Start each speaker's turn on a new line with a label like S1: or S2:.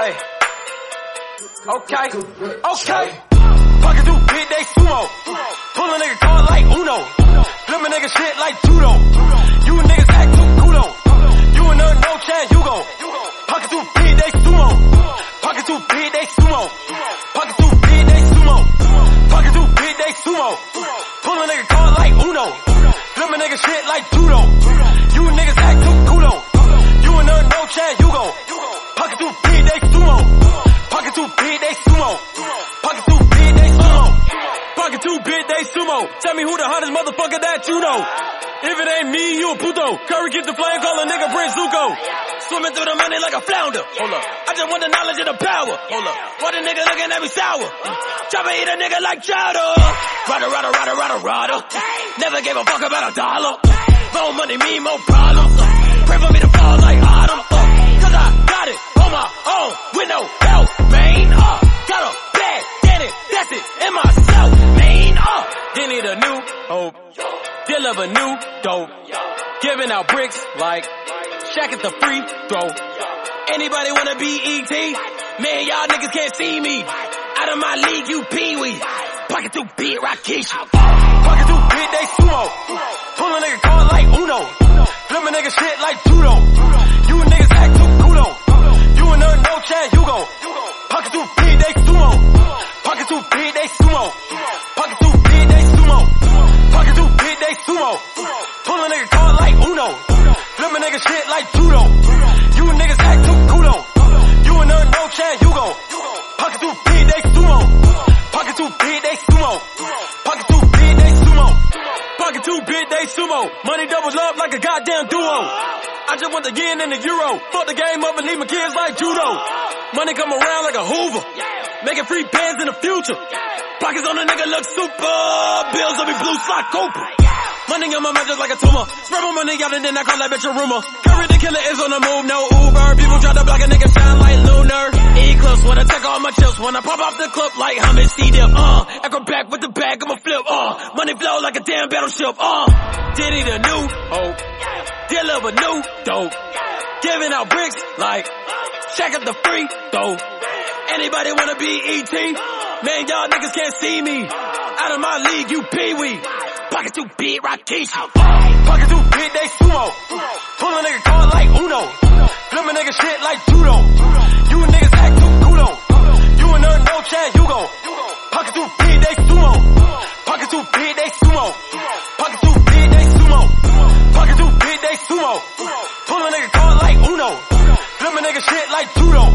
S1: Hey. Okay. Okay. Pocket too big, they sumo. Pull a nigga card like Uno. Flip a nigga shit like judo. You niggas act too kudo. You and her, no chance, you go. Pocket too big, they sumo. Pocket too big, they sumo. Pocket too big, they sumo. Pocket too big, they sumo. Pull a nigga card like Uno. Flip a nigga shit like judo. You niggas act too kudo. You and her, no chance, you go. Pocket too big, they sumo. Pocket too big, they sumo. Pocket too big, they sumo. Pocket too big, they sumo. Tell me who the hottest motherfucker that you know. If it ain't me, you a puto. Curry get the flame, call a nigga Prince Zuko. Swimming through the money like a flounder. Hold up. I just want the knowledge and the power. Hold up. Why the nigga looking at me sour? Try to eat a nigga like chowder. Rada, rada, rada, rada, rada. Never gave a fuck about a dollar. More money mean more problems. Pray for me to fall like autumn. A new hope. A new dope. Giving out bricks like Shaq at the free throw. Anybody wanna be ET? Man, y'all niggas can't see me. Out of my league, you pee-wee. Pocket too big, Rakesh. Pocket too big, they sumo. Pull a nigga card like Uno. Flip a nigga shit like judo. You niggas they sumo. Pull a nigga card like Uno. Flip a nigga shit like judo. You niggas act too kudo. You and her, no chance, you go. Pocket too big, they sumo. Pocket too big, they sumo. Pocket too big, they sumo. Pocket too big, they sumo. Money doubles up like a goddamn duo. I just want the yen and the euro. Fuck the game up and leave my kids like judo. Money come around like a Hoover. Making free bands in the future. Pockets on a nigga look super. Bills on me blue slot Cooper. Money on my mind just like a tumor. Spread my money out and then I call that bitch a rumor. Curry the killer is on the move, no Uber. People try to block a nigga shine like lunar. Eclipse when I take all my chips. When I pop off the clip like Hummus C dip. Uh, acrobat with the bag, I'ma flip. Uh, money flow like a damn battleship. Uh, Diddy the new of a new dope. Giving out bricks like check up the free throw. Anybody wanna be ET? Man, y'all niggas can't see me. Out of my league, you pee-wee. Pocket too big, Rakesh. Pocket too big, they sumo. Pull a nigga card like Uno. Flip a nigga shit like judo. You niggas act too kudo. You and her, no chance, you go. Pocket too big, they sumo. Pocket too big, they sumo. Pocket too big, they sumo. Pocket too big, they sumo. Pull a nigga card like Uno. Flip a nigga shit like judo.